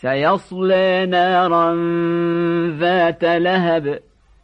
سيصلى نارا ذات لهب.